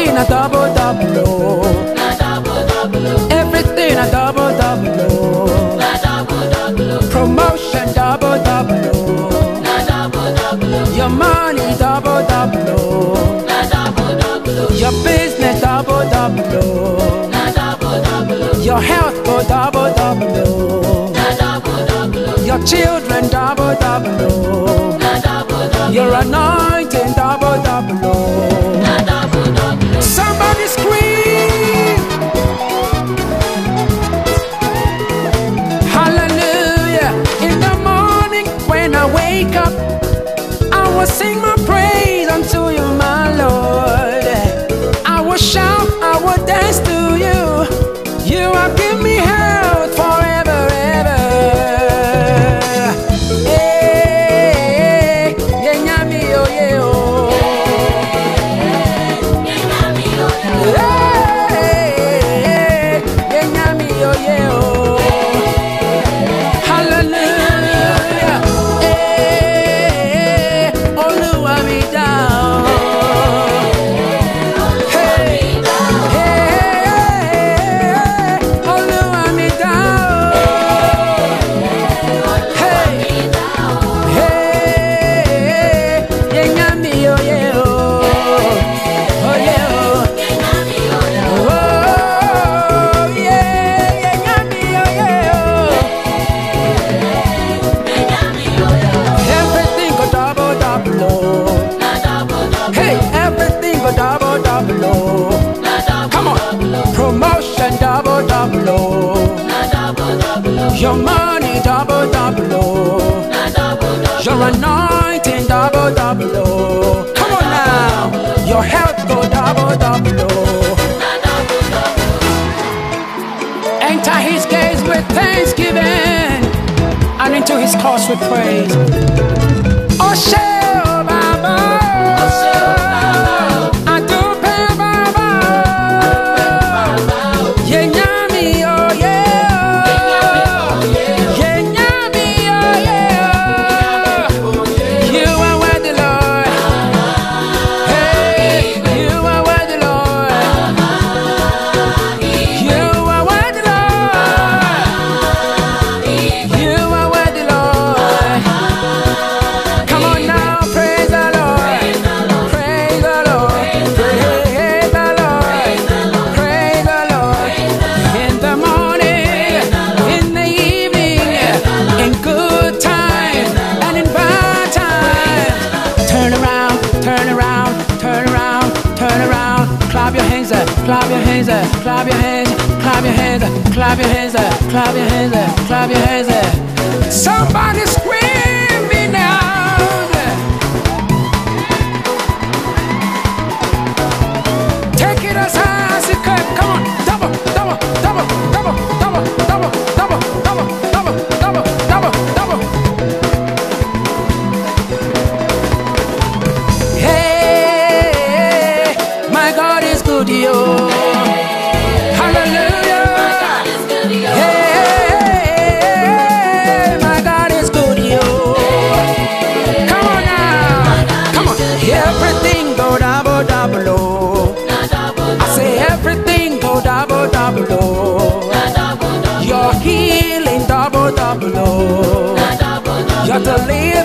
Everything a double double oh. A double double oh. Everything a double double oh. Double double oh. Promotion double double oh. Double double oh. Your money double double oh. Double double oh. Your business double double oh. Double double oh. Your health go double double oh. Double double oh. Your children double double oh. A double double You're a non was seen. Double double oh. Your anointing double double oh. Come on now, your health go double double oh. Enter his gates with thanksgiving and into his courts with praise. Oshe o clap your hands eh. up, clap your hands, eh. clap your hands up, clap your hands up, clap your hands up, clap your hands up. Somebody double O. You're the leader.